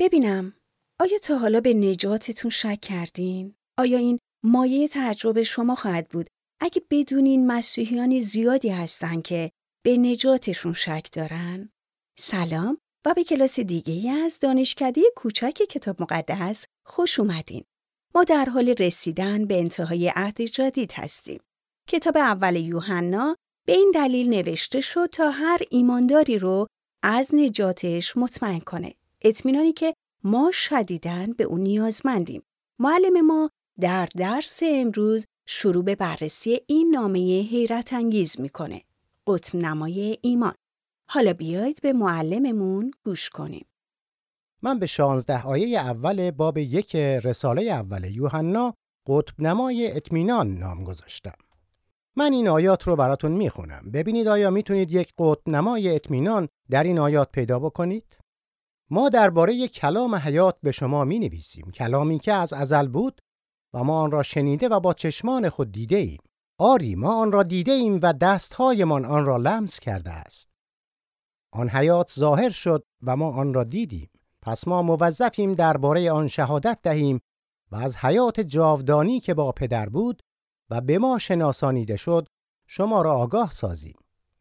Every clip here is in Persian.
ببینم آیا تا حالا به نجاتتون شک کردین؟ آیا این مایه تجربه شما خواهد بود اگه بدونین مسیحیان زیادی هستن که به نجاتشون شک دارن؟ سلام و به کلاس دیگه از دانشکده کوچک کتاب مقدس خوش اومدین. ما در حال رسیدن به انتهای عهد جدید هستیم. کتاب اول یوحنا به این دلیل نوشته شد تا هر ایمانداری رو از نجاتش مطمئن کنه. اطمینانی که ما شدیدن به اون نیازمندیم. معلم ما در درس امروز شروع به بررسی این نامه حیرت انگیز می‌کنه. قطب نمای ایمان. حالا بیایید به معلممون گوش کنیم. من به شانزده آیه اول باب یک رساله اول یوحنا قطب نمای اطمینان نام گذاشتم. من این آیات رو براتون می‌خونم. ببینید آیا می‌تونید یک قطب نمای اطمینان در این آیات پیدا بکنید؟ ما درباره کلام حیات به شما می نویسیم. کلامی که از ازل بود و ما آن را شنیده و با چشمان خود دیده ایم. آری ما آن را دیده ایم و دستهایمان آن را لمس کرده است. آن حیات ظاهر شد و ما آن را دیدیم. پس ما موظفیم درباره آن شهادت دهیم و از حیات جاودانی که با پدر بود و به ما شناسانیده شد شما را آگاه سازیم.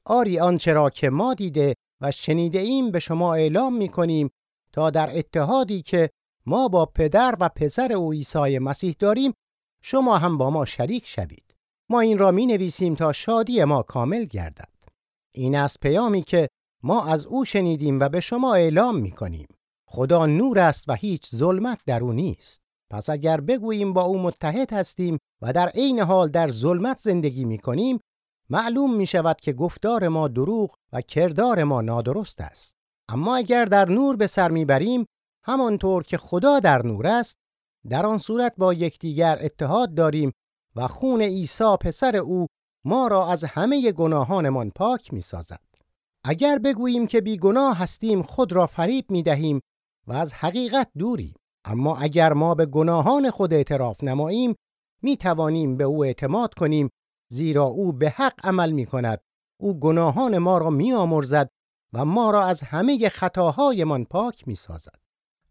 آری آنچه را که ما دیده و شنیده ایم به شما اعلام می کنیم تا در اتحادی که ما با پدر و پسر او عیسی مسیح داریم شما هم با ما شریک شوید. ما این را می نویسیم تا شادی ما کامل گردد. این است پیامی که ما از او شنیدیم و به شما اعلام می کنیم. خدا نور است و هیچ ظلمت در او نیست. پس اگر بگوییم با او متحد هستیم و در عین حال در ظلمت زندگی می کنیم معلوم می شود که گفتار ما دروغ و کردار ما نادرست است. اما اگر در نور به سر می بریم همانطور که خدا در نور است در آن صورت با یکدیگر اتحاد داریم و خون عیسی پسر او ما را از همه گناهانمان پاک می سازد. اگر بگوییم که بی گناه هستیم خود را فریب می دهیم و از حقیقت دوریم. اما اگر ما به گناهان خود اعتراف نماییم می توانیم به او اعتماد کنیم زیرا او به حق عمل می کند. او گناهان ما را می آمرزد و ما را از همه خطاهایمان پاک می سازد.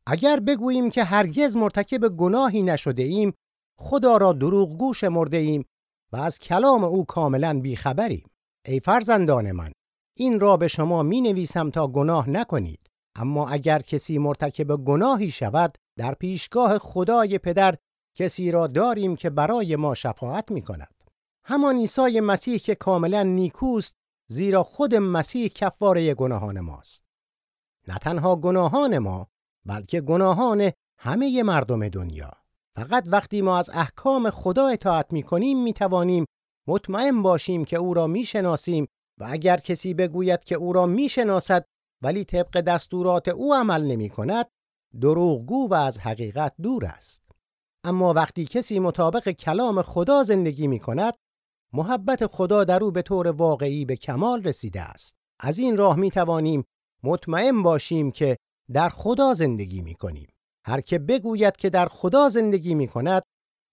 اگر بگوییم که هرگز مرتکب گناهی نشده ایم خدا را دروغگو شمرده ایم و از کلام او کاملا بیخبریم. ای فرزندان من این را به شما می نویسم تا گناه نکنید. اما اگر کسی مرتکب گناهی شود در پیشگاه خدای پدر کسی را داریم که برای ما شفاعت می کند. همان عیسی مسیح که کاملا نیکوست زیرا خود مسیح کفاره گناهان ماست. نه تنها گناهان ما بلکه گناهان همه مردم دنیا. فقط وقتی ما از احکام خدا اطاعت می کنیم می توانیم مطمئن باشیم که او را می شناسیم و اگر کسی بگوید که او را می شناسد ولی طبق دستورات او عمل نمی کند دروغگو و از حقیقت دور است. اما وقتی کسی مطابق کلام خدا زندگی می کند محبت خدا در او به طور واقعی به کمال رسیده است. از این راه می توانیم مطمئن باشیم که در خدا زندگی می کنیم. هر که بگوید که در خدا زندگی می کند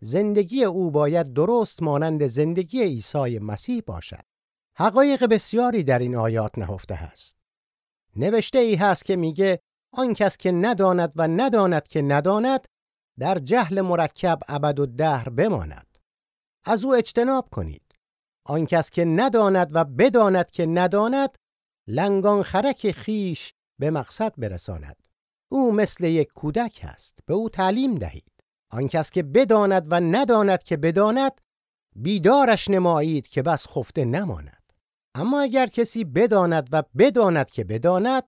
زندگی او باید درست مانند زندگی عیسی مسیح باشد. حقایق بسیاری در این آیات نهفته است. نوشته ای هست که میگه آن کس که نداند و نداند که نداند در جهل مرکب ابد و دهر بماند. از او اجتناب کنید. آن کس که نداند و بداند که نداند لنگان خرک خیش به مقصد برساند. او مثل یک کودک است. به او تعلیم دهید. آن کس که بداند و نداند که بداند بیدارش نمایید که بس خفته نماند. اما اگر کسی بداند و بداند که بداند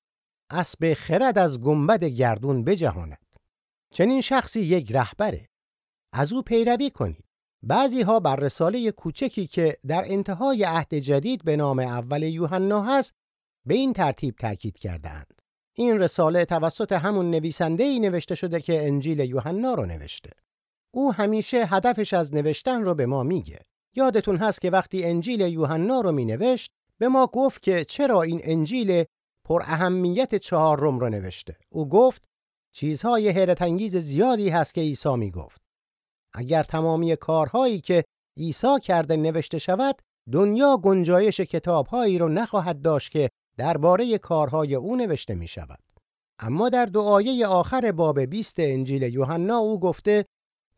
اسب خرد از گنبد گردون بجهاند چنین شخصی یک رهبره از او پیروی کنید بعضی ها بر رساله کوچکی که در انتهای عهد جدید به نام اول یوحنا هست به این ترتیب تاکید کردند این رساله توسط همون نویسنده ای نوشته شده که انجیل یوحنا رو نوشته او همیشه هدفش از نوشتن رو به ما میگه یادتون هست که وقتی انجیل یوحنا رو می نوشت به ما گفت که چرا این انجیل پر اهمیت چهار روم رو نوشته. او گفت چیزهای حیرت زیادی هست که عیسی می گفت. اگر تمامی کارهایی که عیسی کرده نوشته شود دنیا گنجایش کتابهایی رو نخواهد داشت که درباره کارهای او نوشته می شود. اما در دعایه آخر باب 20 انجیل یوحنا او گفته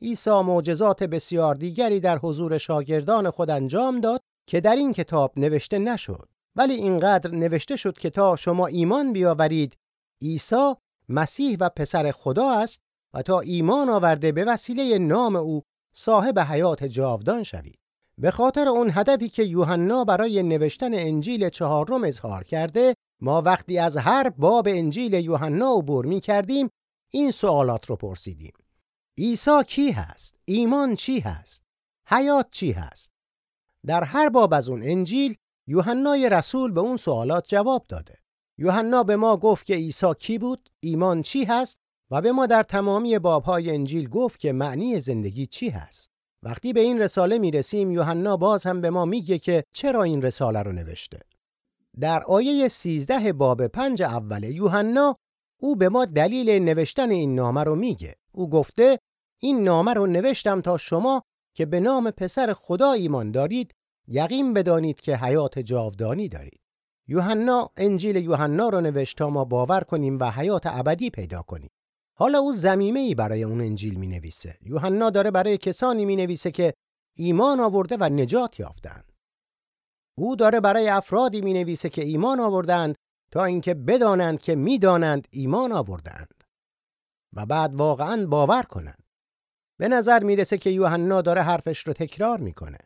عیسی معجزات بسیار دیگری در حضور شاگردان خود انجام داد که در این کتاب نوشته نشد ولی اینقدر نوشته شد که تا شما ایمان بیاورید عیسی مسیح و پسر خدا است و تا ایمان آورده به وسیله نام او صاحب حیات جاودان شوید. به خاطر اون هدفی که یوحنا برای نوشتن انجیل چهارم اظهار کرده ما وقتی از هر باب انجیل یوحنا عبور می کردیم این سوالات رو پرسیدیم. عیسی کی هست؟ ایمان چی هست؟ حیات چی هست؟ در هر باب از اون انجیل یوحنای رسول به اون سوالات جواب داده. یوحنا به ما گفت که عیسی کی بود؟ ایمان چی هست؟ و به ما در تمامی بابهای انجیل گفت که معنی زندگی چی هست. وقتی به این رساله می رسیم یوحنا باز هم به ما میگه که چرا این رساله رو نوشته. در آیه 13 باب پنج اول یوحنا او به ما دلیل نوشتن این نامه رو میگه. او گفته این نامه رو نوشتم تا شما که به نام پسر خدا ایمان دارید یقین بدانید که حیات جاودانی دارید. یوحنا انجیل یوحنا رو نوشت تا ما باور کنیم و حیات ابدی پیدا کنیم. حالا او زمیمه ای برای اون انجیل می نویسه یوحنا داره برای کسانی می نویسه که ایمان آورده و نجات یافتند. او داره برای افرادی می نویسه که ایمان آوردند تا اینکه بدانند که می‌دانند ایمان آوردند و بعد واقعا باور کنند. به نظر می‌رسه که یوحنا داره حرفش رو تکرار می‌کنه.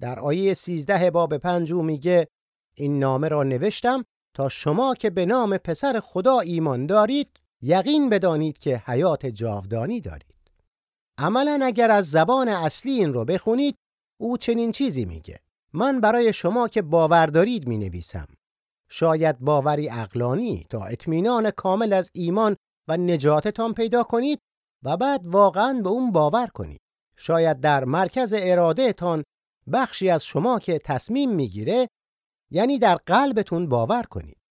در آیه 13 باب 5 او میگه این نامه را نوشتم تا شما که به نام پسر خدا ایمان دارید یقین بدانید که حیات جاودانی دارید. عملا اگر از زبان اصلی این رو بخونید او چنین چیزی میگه. من برای شما که باور دارید می نویسم شاید باوری اقلانی تا اطمینان کامل از ایمان و نجاتتان پیدا کنید و بعد واقعا به اون باور کنید. شاید در مرکز تان بخشی از شما که تصمیم می‌گیره یعنی در قلبتون باور کنید.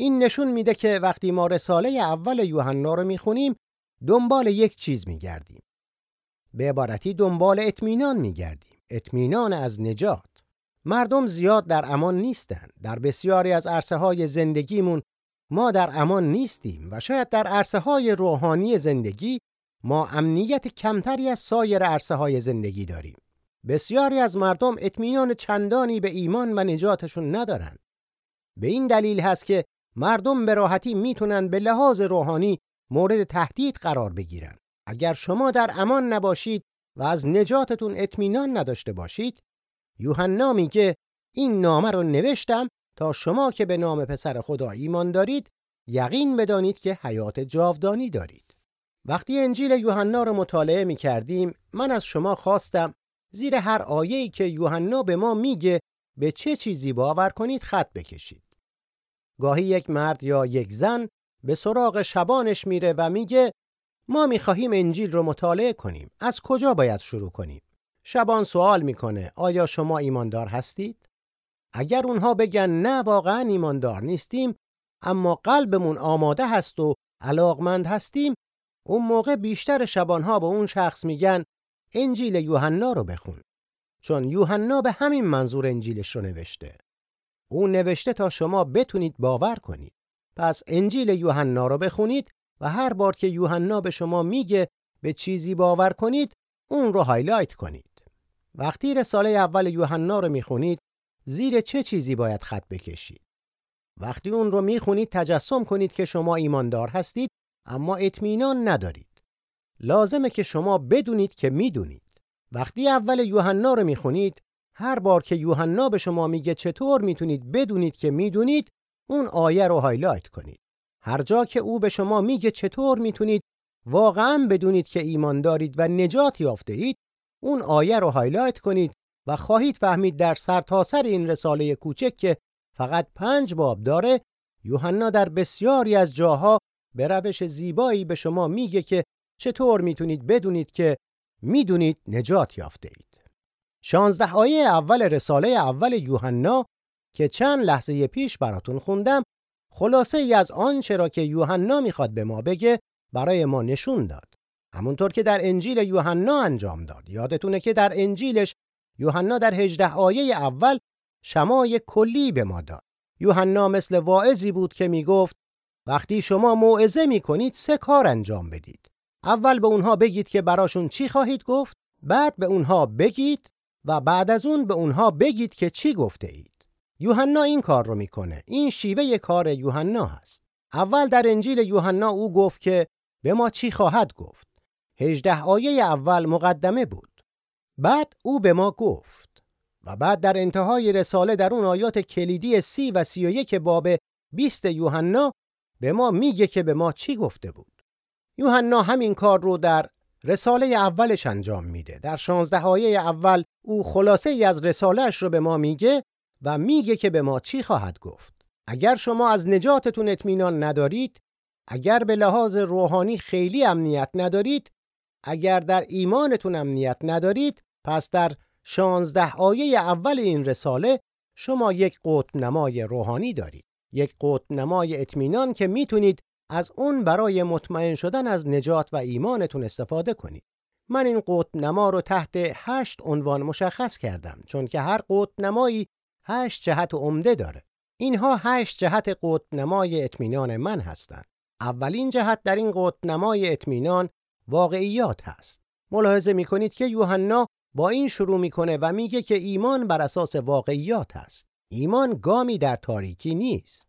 این نشون میده که وقتی ما رساله اول یوحنا رو می‌خونیم دنبال یک چیز میگردیم. به عبارتی دنبال اطمینان میگردیم. اطمینان از نجات. مردم زیاد در امان نیستند. در بسیاری از عرصه های زندگیمون ما در امان نیستیم و شاید در عرصه های روحانی زندگی ما امنیت کمتری از سایر عرصه های زندگی داریم. بسیاری از مردم اطمینان چندانی به ایمان و نجاتشون ندارند. به این دلیل هست که مردم به راحتی می‌تونن به لحاظ روحانی مورد تهدید قرار بگیرن. اگر شما در امان نباشید و از نجاتتون اطمینان نداشته باشید یوحنا میگه این نامه رو نوشتم تا شما که به نام پسر خدا ایمان دارید یقین بدانید که حیات جاودانی دارید. وقتی انجیل یوحنا رو مطالعه می کردیم من از شما خواستم زیر هر آیه‌ای که یوحنا به ما میگه به چه چیزی باور کنید خط بکشید. گاهی یک مرد یا یک زن به سراغ شبانش میره و میگه ما می‌خواهیم انجیل رو مطالعه کنیم. از کجا باید شروع کنیم؟ شبان سوال می‌کنه آیا شما ایماندار هستید؟ اگر اونها بگن نه واقعا ایماندار نیستیم اما قلبمون آماده هست و علاقمند هستیم اون موقع بیشتر شبانها به اون شخص میگن انجیل یوحنا رو بخون. چون یوحنا به همین منظور انجیلش رو نوشته. او نوشته تا شما بتونید باور کنید. پس انجیل یوحنا رو بخونید و هر بار که یوحنا به شما میگه به چیزی باور کنید اون رو highlight کنید. وقتی رساله اول یوحنا رو می‌خونید زیر چه چیزی باید خط بکشید؟ وقتی اون رو می‌خونید تجسم کنید که شما ایماندار هستید اما اطمینان ندارید. لازمه که شما بدونید که می‌دونید. وقتی اول یوحنا رو می‌خونید هر بار که یوحنا به شما میگه چطور می‌تونید بدونید که می‌دونید اون آیه رو هایلایت کنید هر جا که او به شما میگه چطور می‌تونید واقعا بدونید که ایمان دارید و نجات یافته اید اون آیه رو هایلایت کنید و خواهید فهمید در سرتاسر سر این رساله کوچک که فقط پنج باب داره یوحنا در بسیاری از جاها به روش زیبایی به شما میگه که چطور می‌تونید بدونید که می‌دونید نجات یافته اید. شانزده آیه اول رساله اول یوحنا که چند لحظه پیش براتون خوندم خلاصه ای از آنچه را که یوحنا می‌خواد به ما بگه برای ما نشون داد. همونطور که در انجیل یوحنا انجام داد. یادتونه که در انجیلش یوحنا در هجده آیه اول شمای کلی به ما داد. یوحنا مثل واعظی بود که می‌گفت وقتی شما موعظه می کنید سه کار انجام بدید. اول به اونها بگید که براشون چی خواهید گفت، بعد به اونها بگید و بعد از اون به اونها بگید که چی گفته اید. یوحنا این کار رو می‌کنه. این شیوه کار یوحنا هست. اول در انجیل یوحنا او گفت که به ما چی خواهد گفت. هجده آیه اول مقدمه بود. بعد او به ما گفت و بعد در انتهای رساله در اون آیات کلیدی سی و سی و یک باب بیست یوحنا به ما میگه که به ما چی گفته بود. یوحنا همین کار رو در رساله اولش انجام میده. در شانزده آیه اول او خلاصه ای از رسالهش رو به ما میگه و میگه که به ما چی خواهد گفت. اگر شما از نجاتتون اطمینان ندارید، اگر به لحاظ روحانی خیلی امنیت ندارید، اگر در ایمانتون امنیت ندارید، پس در شانزده آیه اول این رساله شما یک قطب نمای روحانی دارید. یک قطب نمای اطمینان که می‌تونید از اون برای مطمئن شدن از نجات و ایمانتون استفاده کنید. من این قطب نما رو تحت هشت عنوان مشخص کردم چون که هر قطب نمایی هشت جهت عمده داره. اینها هشت جهت قطب نمای اطمینان من هستند. اولین جهت در این قطب نمای اطمینان واقعیات هست. ملاحظه می‌کنید که یوحنا با این شروع می‌کنه و میگه که ایمان بر اساس واقعیات است. ایمان گامی در تاریکی نیست.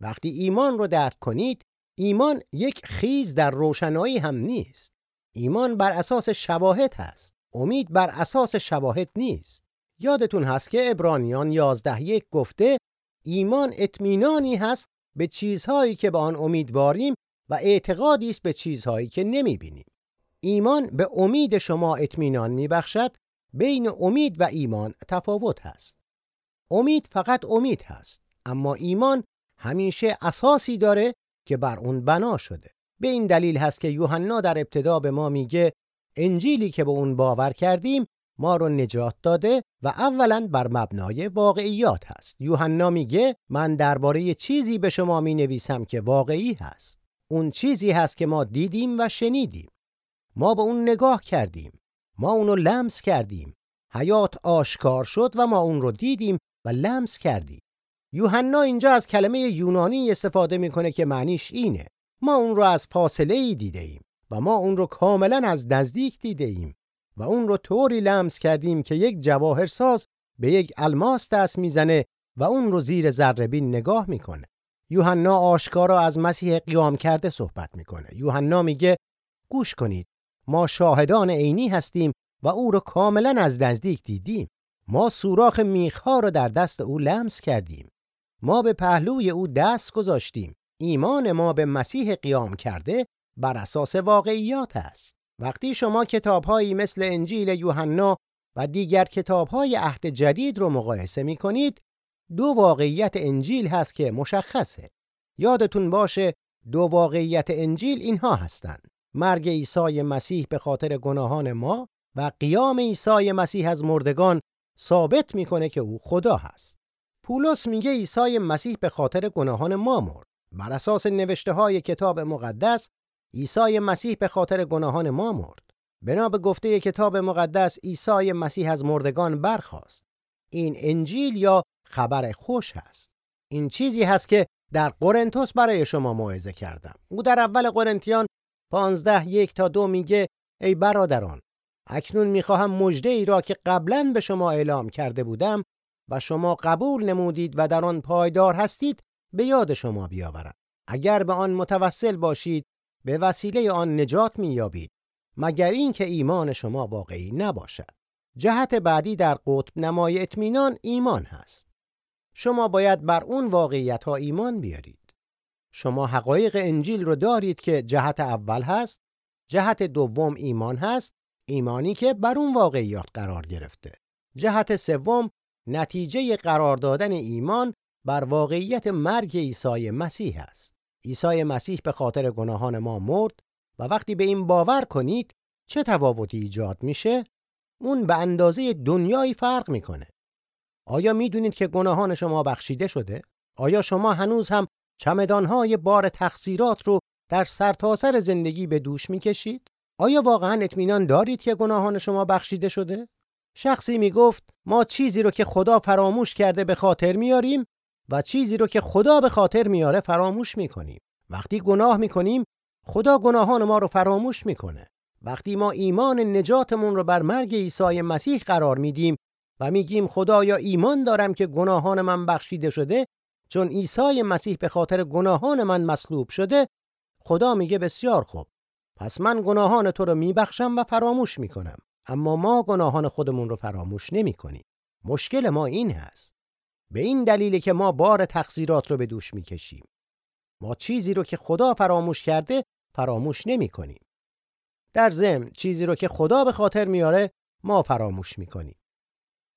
وقتی ایمان رو درک کنید، ایمان یک خیز در روشنایی هم نیست. ایمان بر اساس شواهد هست. امید بر اساس شواهد نیست. یادتون هست که ابرانیان 11 یک گفته ایمان اطمینانی هست به چیزهایی که به آن امیدواریم و اعتقادی است به چیزهایی که نمی‌بینیم. ایمان به امید شما اطمینان میبخشد بین امید و ایمان تفاوت هست. امید فقط امید هست اما ایمان همیشه اساسی داره که بر اون بنا شده. به این دلیل هست که یوحنا در ابتدا به ما میگه انجیلی که به اون باور کردیم ما رو نجات داده و اولا بر مبنای واقعیات هست. یوحنا میگه من درباره چیزی به شما می نویسم که واقعی هست. اون چیزی هست که ما دیدیم و شنیدیم. ما به اون نگاه کردیم. ما اونو لمس کردیم. حیات آشکار شد و ما اون رو دیدیم و لمس کردیم. یوحنا اینجا از کلمه یونانی استفاده می‌کنه که معنیش اینه. ما اون رو از فاصله ای دیده ایم و ما اون رو کاملا از نزدیک دیده ایم و اون رو طوری لمس کردیم که یک جواهرساز به یک الماس دست می‌زنه و اون رو زیر ذرهبین نگاه می‌کنه. یوحنا آشکارا از مسیح قیام کرده صحبت می‌کنه. یوحنا میگه گوش کنید ما شاهدان عینی هستیم و او رو کاملا از نزدیک دیدیم. ما سوراخ میخها رو در دست او لمس کردیم. ما به پهلوی او دست گذاشتیم. ایمان ما به مسیح قیام کرده بر اساس واقعیات است. وقتی شما کتابهایی مثل انجیل یوحنا و دیگر کتابهای عهد جدید رو مقایسه می کنید، دو واقعیت انجیل هست که مشخصه. یادتون باشه دو واقعیت انجیل اینها هستند. مرگ عیسی مسیح به خاطر گناهان ما و قیام عیسی مسیح از مردگان ثابت می‌کنه که او خدا هست. پولس میگه عیسی مسیح به خاطر گناهان ما مرد. بر اساس نوشته های کتاب مقدس عیسی مسیح به خاطر گناهان ما مرد. بنا به گفته کتاب مقدس عیسی مسیح از مردگان برخاست. این انجیل یا خبر خوش هست. این چیزی هست که در قرنتوس برای شما موعظه کردم. او در اول قرنتیان 15 یک تا دو میگه ای برادران اکنون می‌خواهم مژده ای را که قبلا به شما اعلام کرده بودم و شما قبول نمودید و در آن پایدار هستید به یاد شما بیاورم. اگر به آن متوسل باشید به وسیله آن نجات مییابید مگر اینکه ایمان شما واقعی نباشد. جهت بعدی در قطب نمای اطمینان ایمان هست. شما باید بر اون واقعیت ها ایمان بیارید. شما حقایق انجیل رو دارید که جهت اول هست جهت دوم ایمان هست ایمانی که بر اون واقعیات قرار گرفته. جهت سوم نتیجه قرار دادن ایمان بر واقعیت مرگ عیسی مسیح است. عیسی مسیح به خاطر گناهان ما مرد و وقتی به این باور کنید چه تفاوتی ایجاد میشه؟ اون به اندازه دنیایی فرق می‌کنه. آیا می‌دونید که گناهان شما بخشیده شده؟ آیا شما هنوز هم چمدانهای بار تقصیرات رو در سرتاسر سر زندگی به دوش می‌کشید؟ آیا واقعا اطمینان دارید که گناهان شما بخشیده شده؟ شخصی می‌گفت ما چیزی رو که خدا فراموش کرده به خاطر میاریم و چیزی رو که خدا به خاطر میاره فراموش می‌کنیم. وقتی گناه می‌کنیم خدا گناهان ما رو فراموش می‌کنه. وقتی ما ایمان نجاتمون رو بر مرگ عیسی مسیح قرار میدیم و میگیم خدایا ایمان دارم که گناهان من بخشیده شده چون عیسی مسیح به خاطر گناهان من مصلوب شده خدا میگه بسیار خوب. پس من گناهان تو رو میبخشم و فراموش می‌کنم. اما ما گناهان خودمون رو فراموش نمی‌کنیم. مشکل ما این هست. به این دلیل که ما بار تقصیرات رو به دوش می‌کشیم. ما چیزی رو که خدا فراموش کرده فراموش نمی‌کنیم. در ضمن چیزی رو که خدا به خاطر میاره ما فراموش می‌کنیم.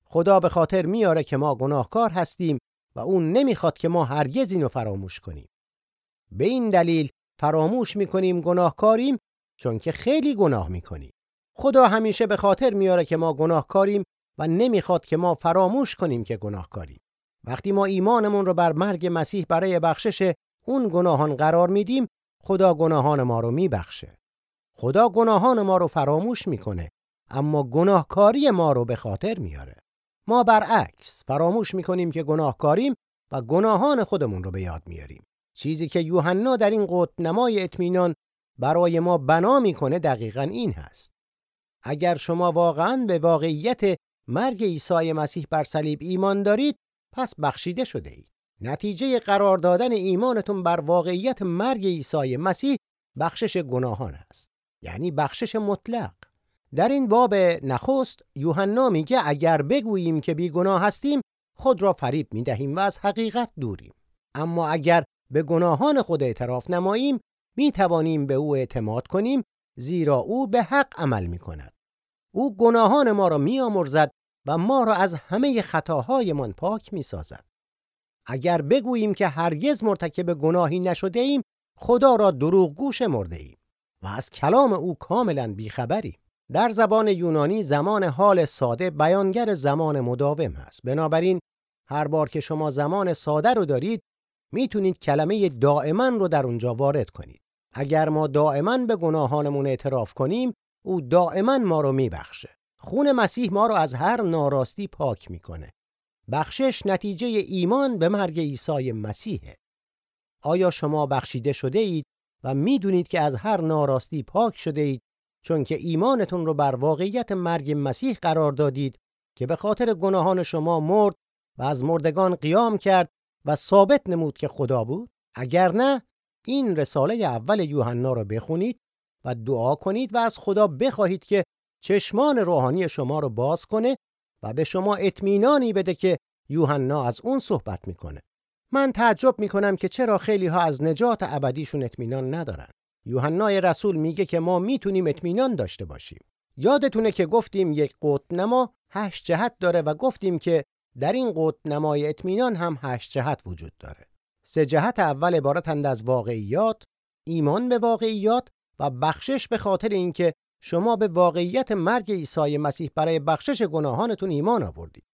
خدا به خاطر میاره که ما گناهکار هستیم و اون نمی‌خواد که ما هرگز اینو فراموش کنیم. به این دلیل فراموش می‌کنیم گناهکاریم چون که خیلی گناه می‌کنیم. خدا همیشه به خاطر میاره که ما گناهکاریم و نمی‌خواد که ما فراموش کنیم که گناهکاریم. وقتی ما ایمانمون رو بر مرگ مسیح برای بخشش اون گناهان قرار میدیم خدا گناهان ما رو میبخشه. خدا گناهان ما رو فراموش می‌کنه اما گناهکاری ما رو به خاطر میاره. ما برعکس فراموش می‌کنیم که گناهکاریم و گناهان خودمون رو به یاد میاریم. چیزی که یوحنا در این قط نمای اطمینان برای ما بنا می‌کنه دقیقا این هست. اگر شما واقعا به واقعیت مرگ عیسی مسیح بر صلیب ایمان دارید پس بخشیده شده اید. نتیجه قرار دادن ایمانتون بر واقعیت مرگ عیسی مسیح بخشش گناهان است یعنی بخشش مطلق. در این باب نخست یوحنا میگه اگر بگوییم که بیگناه هستیم خود را فریب می‌دهیم و از حقیقت دوریم. اما اگر به گناهان خود اعتراف نماییم می توانیم به او اعتماد کنیم زیرا او به حق عمل می کند. او گناهان ما را می آمرزد و ما را از همه خطاهایمان پاک می سازد. اگر بگوییم که هرگز مرتکب گناهی نشده ایم خدا را دروغ گوش مرده ایم و از کلام او کاملا بیخبریم. در زبان یونانی زمان حال ساده بیانگر زمان مداوم است. بنابراین هر بار که شما زمان ساده رو دارید می‌تونید کلمه دائما رو در اونجا وارد کنید. اگر ما دائما به گناهانمون اعتراف کنیم او دائما ما رو میبخشه. خون مسیح ما رو از هر ناراستی پاک می‌کنه. بخشش نتیجه ایمان به مرگ عیسی مسیحه. آیا شما بخشیده شده اید و می‌دونید که از هر ناراستی پاک شده اید چون که ایمانتون رو بر واقعیت مرگ مسیح قرار دادید که به خاطر گناهان شما مرد و از مردگان قیام کرد و ثابت نمود که خدا بود اگر نه این رساله اول یوحنا را بخونید و دعا کنید و از خدا بخواهید که چشمان روحانی شما رو باز کنه و به شما اطمینانی بده که یوحنا از اون صحبت می‌کنه. من تعجب می‌کنم که چرا خیلی ها از نجات ابدیشون اطمینان ندارن. یوحنای رسول میگه که ما می‌تونیم اطمینان داشته باشیم. یادتونه که گفتیم یک قطب نما هشت جهت داره و گفتیم که در این قطب نمای اطمینان هم هشت جهت وجود داره. سه جهت اول عبارتند از واقعیات ایمان به واقعیات و بخشش به خاطر اینکه شما به واقعیت مرگ عیسی مسیح برای بخشش گناهانتون ایمان آوردید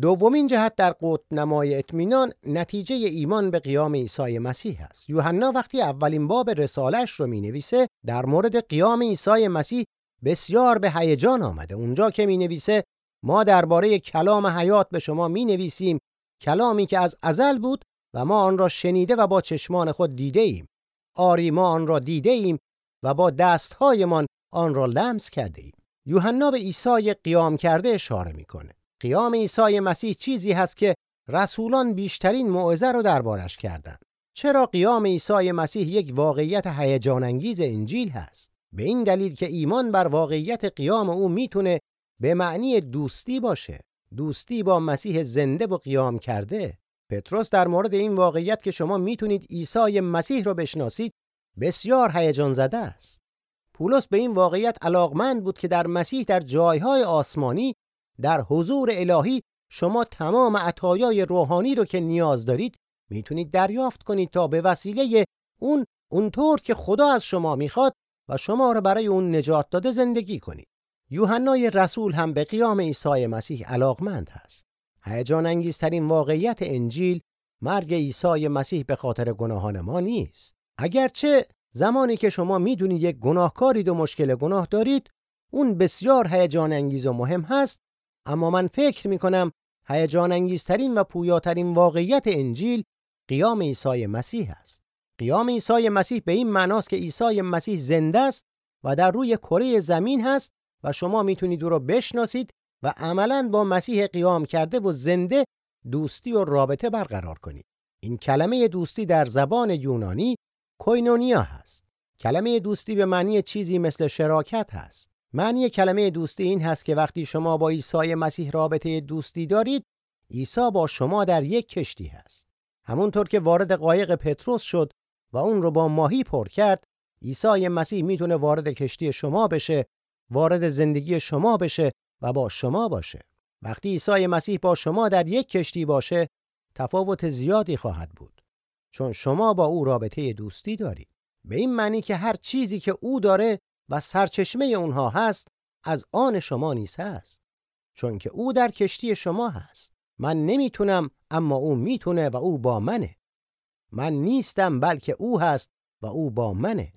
دومین جهت در قطب نمای اطمینان نتیجه ایمان به قیام عیسی مسیح است. یوحنا وقتی اولین باب رسالش رو می نویسه در مورد قیام عیسی مسیح بسیار به هیجان آمده. اونجا که می نویسه ما درباره کلام حیات به شما می نویسیم کلامی که از ازل بود و ما آن را شنیده و با چشمان خود دیده ایم. آری ما آن را دیده ایم و با دستهایمان آن را لمس کرده ایم. یوحنا به عیسی قیام کرده اشاره می‌کنه. قیام عیسی مسیح چیزی هست که رسولان بیشترین موعظه رو دربارش کردند. چرا قیام عیسی مسیح یک واقعیت هیجان انگیز انجیل هست؟ به این دلیل که ایمان بر واقعیت قیام او می‌تونه به معنی دوستی باشه. دوستی با مسیح زنده و قیام کرده. پتروس در مورد این واقعیت که شما می‌تونید عیسی مسیح رو بشناسید بسیار هیجان زده است. پولس به این واقعیت علاقمند بود که در مسیح در جایهای آسمانی در حضور الهی شما تمام عطایای روحانی رو که نیاز دارید می‌تونید دریافت کنید تا به وسیله اون اونطور که خدا از شما می‌خواد و شما رو برای اون نجات داده زندگی کنید. یوحنای رسول هم به قیام عیسی مسیح علاقمند هست. هیجان انگیزترین واقعیت انجیل مرگ عیسی مسیح به خاطر گناهان ما نیست. اگرچه زمانی که شما می‌دونید یک گناهکارید و مشکل گناه دارید اون بسیار هیجان انگیز و مهم هست اما من فکر می کنم هیجان انگیزترین و پویاترین واقعیت انجیل قیام عیسی مسیح است. قیام عیسی مسیح به این معناست که عیسی مسیح زنده است و در روی کره زمین هست و شما می‌تونید او را بشناسید و عملا با مسیح قیام کرده و زنده دوستی و رابطه برقرار کنید. این کلمه دوستی در زبان یونانی کوینونیا هست. کلمه دوستی به معنی چیزی مثل شراکت هست. معنی کلمه دوستی این هست که وقتی شما با عیسی مسیح رابطه دوستی دارید، عیسی با شما در یک کشتی هست. همونطور که وارد قایق پتروس شد و اون رو با ماهی پر کرد، عیسی مسیح می‌تونه وارد کشتی شما بشه، وارد زندگی شما بشه و با شما باشه. وقتی عیسی مسیح با شما در یک کشتی باشه، تفاوت زیادی خواهد بود. چون شما با او رابطه دوستی دارید. به این معنی که هر چیزی که او داره و سرچشمه اونها هست از آن شما نیست هست. چون که او در کشتی شما هست. من نمی‌تونم اما او می‌تونه و او با منه. من نیستم بلکه او هست و او با منه.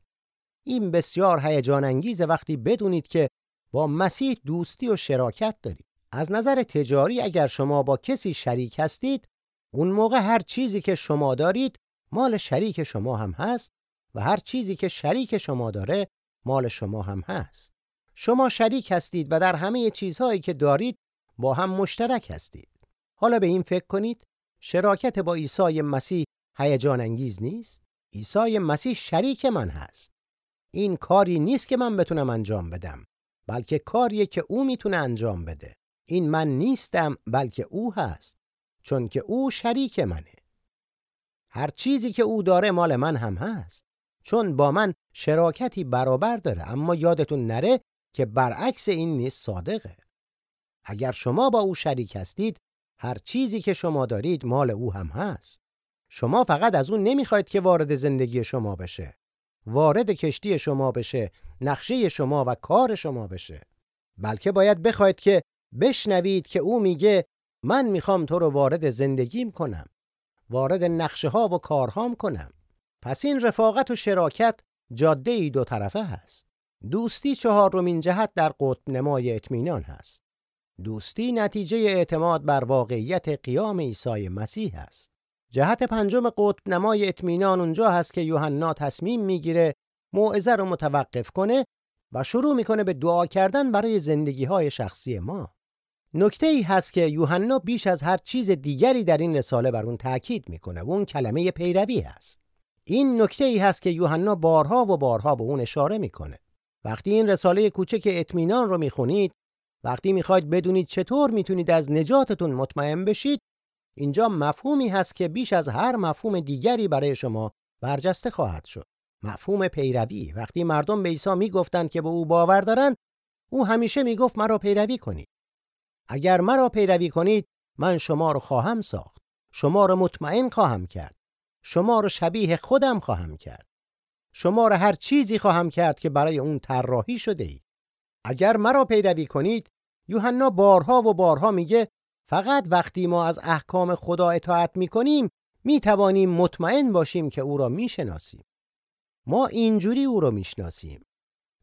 این بسیار هیجان انگیز وقتی بدونید که با مسیح دوستی و شراکت دارید. از نظر تجاری اگر شما با کسی شریک هستید، اون موقع هر چیزی که شما دارید مال شریک شما هم هست و هر چیزی که شریک شما داره مال شما هم هست. شما شریک هستید و در همه چیزهایی که دارید با هم مشترک هستید. حالا به این فکر کنید شراکت با عیسی مسیح هیجان انگیز نیست؟ عیسی مسیح شریک من هست. این کاری نیست که من بتونم انجام بدم بلکه کاریه که او می‌تونه انجام بده. این من نیستم بلکه او هست چون که او شریک منه. هر چیزی که او داره مال من هم هست. چون با من شراکتی برابر داره اما یادتون نره که برعکس این نیست صادقه. اگر شما با او شریک هستید هر چیزی که شما دارید مال او هم هست. شما فقط از اون نمی‌خواید که وارد زندگی شما بشه. وارد کشتی شما بشه، نقشه شما و کار شما بشه. بلکه باید بخواید که بشنوید که او میگه من می‌خوام تو رو وارد زندگیم کنم. وارد نقشه ها و کارهام کنم. پس این رفاقت و شراکت جاده ای دو طرفه هست. دوستی چهارمین جهت در قطب نمای اطمینان هست. دوستی نتیجه اعتماد بر واقعیت قیام عیسی مسیح است. جهت پنجم قطب نمای اطمینان اونجا هست که یوحنا تصمیم می‌گیره موعظه رو متوقف کنه و شروع می‌کنه به دعا کردن برای زندگی های شخصی ما. نکته ای هست که یوحنا بیش از هر چیز دیگری در این رساله بر اون تاکید می‌کنه و اون کلمه پیروی هست. این نکته ای هست که یوحنا بارها و بارها به اون اشاره می‌کنه. وقتی این رساله کوچک اطمینان رو می‌خونید، وقتی می‌خواید بدونید چطور می‌تونید از نجاتتون مطمئن بشید، اینجا مفهومی هست که بیش از هر مفهوم دیگری برای شما برجسته خواهد شد. مفهوم پیروی. وقتی مردم به عیسی می‌گفتند که به او باور دارند، او همیشه می‌گفت مرا پیروی کنید. اگر مرا پیروی کنید، من شما رو خواهم ساخت. شما رو مطمئن خواهم کرد. شما رو شبیه خودم خواهم کرد. شما رو هر چیزی خواهم کرد که برای اون طراحی شده ای. اگر مرا پیروی کنید، یوحنا بارها و بارها میگه فقط وقتی ما از احکام خدا اطاعت می‌کنیم می توانیم مطمئن باشیم که او را می‌شناسیم. ما اینجوری او را می‌شناسیم.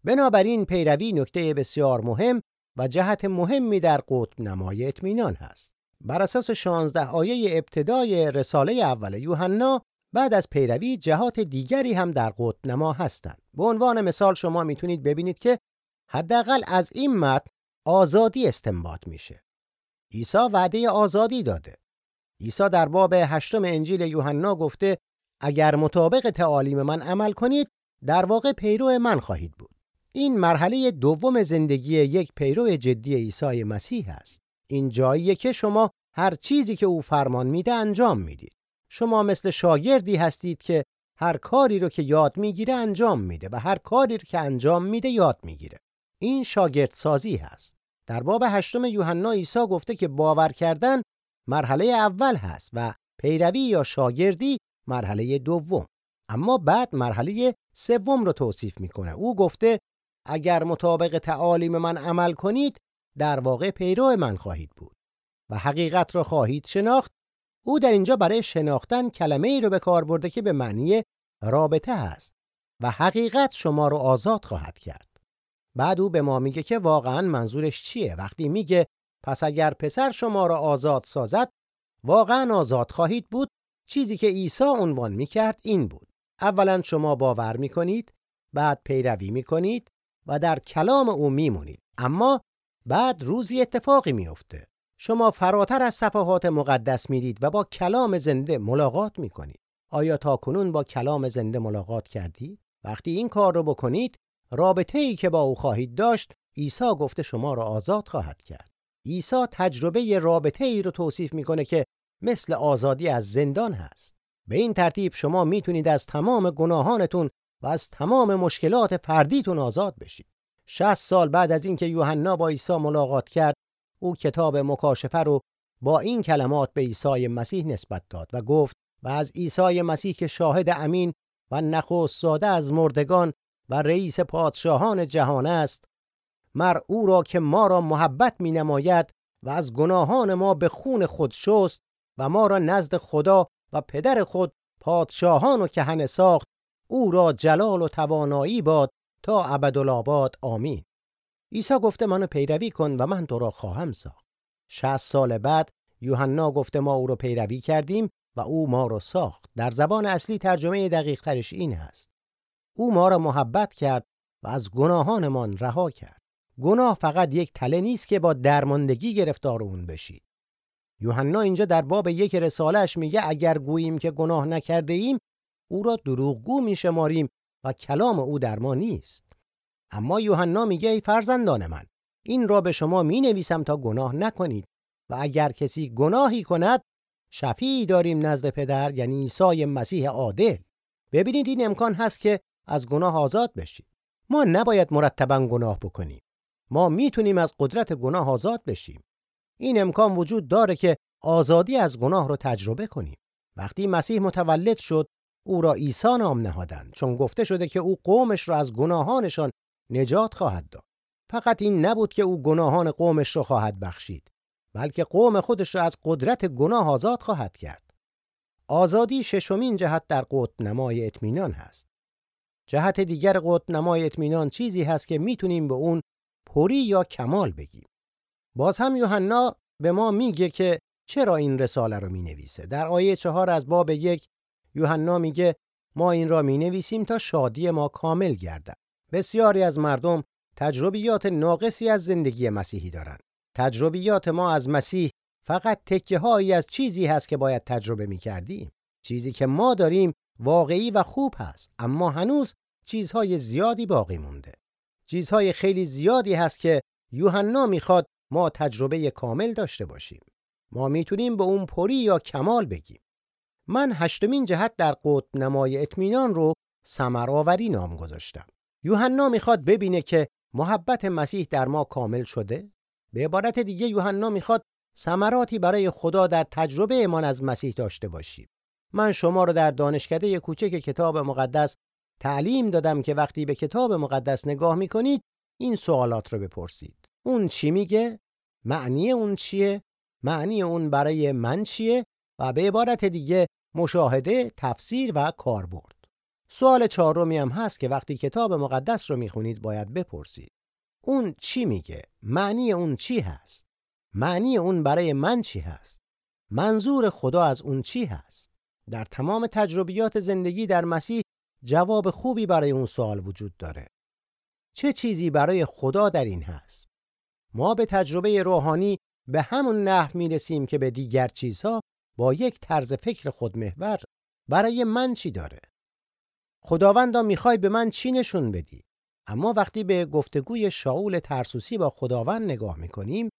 بنابراین پیروی نکته بسیار مهم و جهت مهمی در قطب نمای اطمینان هست. بر اساس 16 آیه ابتدای رساله اول یوحنا بعد از پیروی جهات دیگری هم در قطب نما هستند. به عنوان مثال شما می‌تونید ببینید که حداقل از این متن آزادی استنباط میشه. عیسی وعده آزادی داده. عیسی در باب هشتم انجیل یوحنا گفته اگر مطابق تعالیم من عمل کنید در واقع پیرو من خواهید بود. این مرحله دوم زندگی یک پیرو جدی عیسی مسیح است. این جاییه که شما هر چیزی که او فرمان میده انجام می‌دید. شما مثل شاگردی هستید که هر کاری رو که یاد می‌گیره انجام میده و هر کاری رو که انجام میده یاد می‌گیره. این شاگرد سازی هست. در باب هشتم یوحنا عیسی گفته که باور کردن مرحله اول هست و پیروی یا شاگردی مرحله دوم. اما بعد مرحله سوم رو توصیف می‌کنه. او گفته اگر مطابق تعالیم من عمل کنید در واقع پیرو من خواهید بود و حقیقت را خواهید شناخت. او در اینجا برای شناختن کلمه ای رو به کار برده که به معنی رابطه است و حقیقت شما رو آزاد خواهد کرد. بعد او به ما میگه که واقعا منظورش چیه؟ وقتی میگه پس اگر پسر شما را آزاد سازد واقعا آزاد خواهید بود. چیزی که عیسی عنوان می‌کرد این بود. اولا شما باور می‌کنید بعد پیروی می‌کنید و در کلام او میمونید. اما بعد روزی اتفاقی میفته شما فراتر از صفحات مقدس میرید و با کلام زنده ملاقات می‌کنید. آیا تا کنون با کلام زنده ملاقات کردید؟ وقتی این کار رو بکنید رابطه ای که با او خواهید داشت عیسی گفته شما را آزاد خواهد کرد. عیسی تجربه رابطه ای رو توصیف می‌کنه که مثل آزادی از زندان هست. به این ترتیب شما می‌تونید از تمام گناهانتون و از تمام مشکلات فردیتون آزاد بشید. 60 سال بعد از اینکه یوحنا با عیسی ملاقات کرد او کتاب مکاشفه رو با این کلمات به عیسی مسیح نسبت داد و گفت و از عیسی مسیح که شاهد امین و نخست ساده از مردگان و رئیس پادشاهان جهان است مر او را که ما را محبت می نماید و از گناهان ما به خون خود شست و ما را نزد خدا و پدر خود پادشاهان و کهنه ساخت او را جلال و توانایی باد تا ابدالآباد. آمین. عیسی گفته منو پیروی کن و من تو را خواهم ساخت. 60 سال بعد یوحنا گفته ما او را پیروی کردیم و او ما را ساخت. در زبان اصلی ترجمه دقیق ترش این هست. او ما را محبت کرد و از گناهانمان رها کرد. گناه فقط یک تله نیست که با درماندگی گرفتار اون بشید. یوحنا اینجا در باب یک رسالهش میگه اگر گوییم که گناه نکرده ایم او را دروغگو میشماریم و کلام او در ما نیست. اما یوحنا میگه ای فرزندان من این را به شما می نویسم تا گناه نکنید و اگر کسی گناهی کند شفیعی داریم نزد پدر یعنی عیسی مسیح عادل. ببینید این امکان هست که از گناه آزاد بشید. ما نباید مرتبا گناه بکنیم. ما می‌تونیم از قدرت گناه آزاد بشیم. این امکان وجود داره که آزادی از گناه رو تجربه کنیم. وقتی مسیح متولد شد او را عیسی نام نهادند چون گفته شده که او قومش را از گناهانشان نجات خواهد داد. فقط این نبود که او گناهان قومش را خواهد بخشید بلکه قوم خودش را از قدرت گناه آزاد خواهد کرد. آزادی ششمین جهت در قطب نمای اطمینان هست. جهت دیگر قطب نمای اطمینان چیزی هست که می‌تونیم به اون پری یا کمال بگیم. باز هم یوحنا به ما میگه که چرا این رساله رو می‌نویسه؟ در آیه چهار از باب یک یوحنا میگه ما این را می‌نویسیم تا شادی ما کامل گردد بسیاری از مردم تجربیات ناقصی از زندگی مسیحی دارند تجربیات ما از مسیح فقط تکه هایی از چیزی هست که باید تجربه می کردیم. چیزی که ما داریم واقعی و خوب هست اما هنوز چیزهای زیادی باقی مونده. چیزهای خیلی زیادی هست که یوحنا می‌خواد ما تجربه کامل داشته باشیم. ما می‌تونیم به اون پری یا کمال بگیم. من هشتمین جهت در قطب نمای اطمینان رو سمرآوری نام گذاشتم. یوحنا می‌خواد ببینه که محبت مسیح در ما کامل شده؟ به عبارت دیگه یوحنا می‌خواد ثمراتی برای خدا در تجربه ایمان از مسیح داشته باشیم. من شما رو در دانشکده کوچک کتاب مقدس تعلیم دادم که وقتی به کتاب مقدس نگاه می‌کنید این سوالات رو بپرسید. اون چی میگه؟ معنی اون چیه؟ معنی اون برای من چیه؟ و به عبارت دیگه مشاهده تفسیر و کاربرد. سوال چهارمی هم هست که وقتی کتاب مقدس رو می‌خونید باید بپرسید. اون چی میگه؟ معنی اون چی هست؟ معنی اون برای من چی هست؟ منظور خدا از اون چی هست؟ در تمام تجربیات زندگی در مسیح جواب خوبی برای اون سوال وجود داره. چه چیزی برای خدا در این هست؟ ما به تجربه روحانی به همون نحو می‌رسیم که به دیگر چیزها با یک طرز فکر خودمحور برای من چی داره؟ خداوندا می‌خوای به من چی نشون بدی؟ اما وقتی به گفتگوی شاول ترسوسی با خداوند نگاه می‌کنیم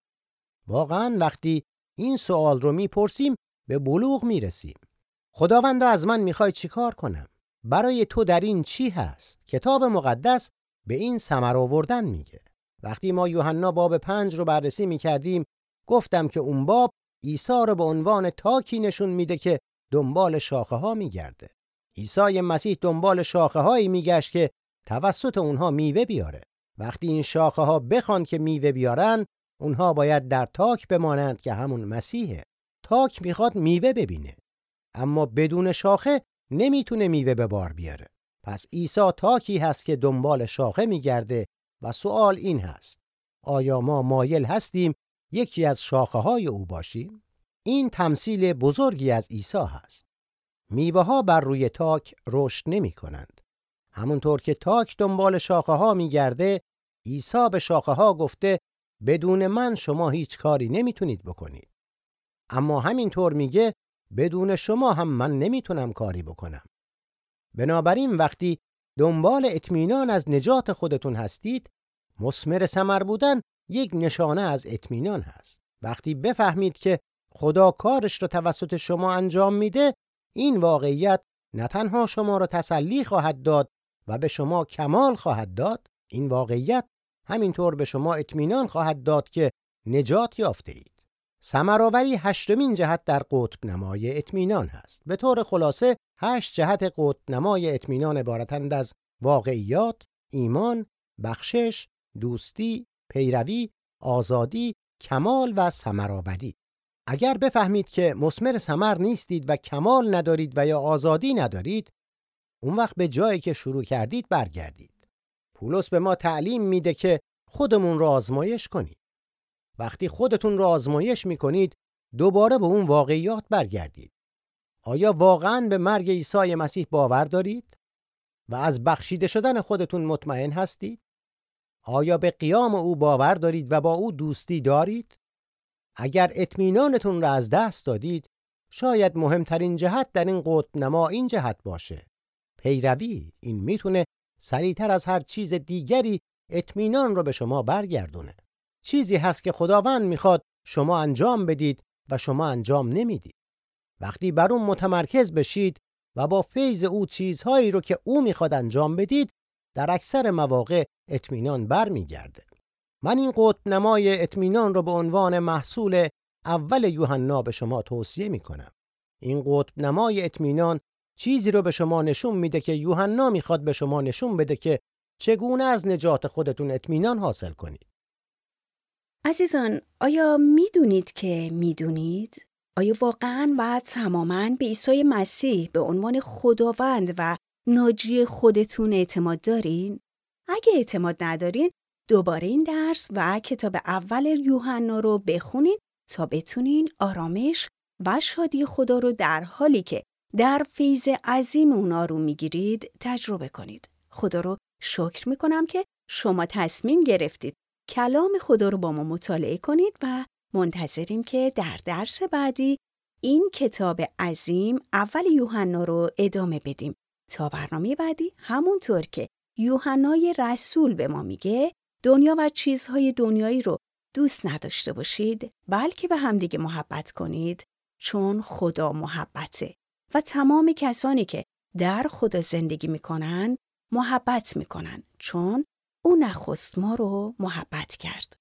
واقعا وقتی این سوال رو می‌پرسیم به بلوغ می‌رسیم. خداوندا از من می‌خوای چیکار کنم؟ برای تو در این چی هست؟ کتاب مقدس به این ثمر آوردن میگه. وقتی ما یوحنا باب پنج رو بررسی می‌کردیم گفتم که اون باب عیسی رو به عنوان تاکی نشون میده که دنبال شاخه ها میگرده. عیسی مسیح دنبال شاخه هایی میگشت که توسط اونها میوه بیاره. وقتی این شاخه ها بخوان که میوه بیارن اونها باید در تاک بمانند که همون مسیحه. تاک می‌خواد میوه ببینه. اما بدون شاخه نمی‌تونه میوه به بار بیاره. پس عیسی تاکی هست که دنبال شاخه میگرده و سوال این هست. آیا ما مایل هستیم یکی از شاخه های او باشیم این تمثیل بزرگی از عیسی هست میوه ها بر روی تاک رشد نمی کنند. همونطور که تاک دنبال شاخه ها می گرده عیسی به شاخه ها گفته بدون من شما هیچ کاری نمی‌تونید بکنید. اما همینطور میگه بدون شما هم من نمی‌تونم کاری بکنم. بنابراین وقتی دنبال اطمینان از نجات خودتون هستید، مسمر سمر بودن یک نشانه از اطمینان هست. وقتی بفهمید که خدا کارش رو توسط شما انجام میده، این واقعیت نه تنها شما را تسلی خواهد داد و به شما کمال خواهد داد، این واقعیت همینطور به شما اطمینان خواهد داد که نجات یافته اید. سمراوری هشتمین جهت در قطب نمای اطمینان هست. به طور خلاصه هشت جهت قطب نمای اطمینان عبارتند از واقعیات، ایمان، بخشش، دوستی، پیروی، آزادی، کمال و سمراوری. اگر بفهمید که مسمر سمر نیستید و کمال ندارید و یا آزادی ندارید، اون وقت به جایی که شروع کردید برگردید. پولس به ما تعلیم میده که خودمون رو آزمایش کنید. وقتی خودتون رو آزمایش می‌کنید دوباره به اون واقعیات برگردید. آیا واقعا به مرگ عیسی مسیح باور دارید؟ و از بخشیده شدن خودتون مطمئن هستید؟ آیا به قیام او باور دارید و با او دوستی دارید؟ اگر اطمینانتون را از دست دادید، شاید مهمترین جهت در این قطب نما این جهت باشه. پیروی این می‌تونه سریعتر از هر چیز دیگری اطمینان رو به شما برگردونه. چیزی هست که خداوند می‌خواد شما انجام بدید و شما انجام نمی‌دید. وقتی بر اون متمرکز بشید و با فیض او چیزهایی رو که او می‌خواد انجام بدید در اکثر مواقع اطمینان برمیگرده. من این قطب نمای اطمینان رو به عنوان محصول اول یوحنا به شما توصیه می‌کنم. این قطب نمای اطمینان چیزی رو به شما نشون میده که یوحنا می‌خواد به شما نشون بده که چگونه از نجات خودتون اطمینان حاصل کنید. عزیزان آیا می‌دونید که می‌دونید؟ آیا واقعا و تماما به عیسی مسیح به عنوان خداوند و ناجی خودتون اعتماد دارین؟ اگه اعتماد ندارین دوباره این درس و کتاب اول یوحنا رو بخونید تا بتونین آرامش و شادی خدا رو در حالی که در فیض عظیم اونا رو می‌گیرید تجربه کنید. خدا رو شکر می‌کنم که شما تصمیم گرفتید کلام خدا رو با ما مطالعه کنید و منتظریم که در درس بعدی این کتاب عظیم اول یوحنا رو ادامه بدیم تا برنامه بعدی همونطور که یوحنای رسول به ما میگه دنیا و چیزهای دنیایی رو دوست نداشته باشید بلکه به همدیگه محبت کنید چون خدا محبته و تمام کسانی که در خدا زندگی می‌کنن محبت می‌کنن چون او نخست ما رو محبت کرد.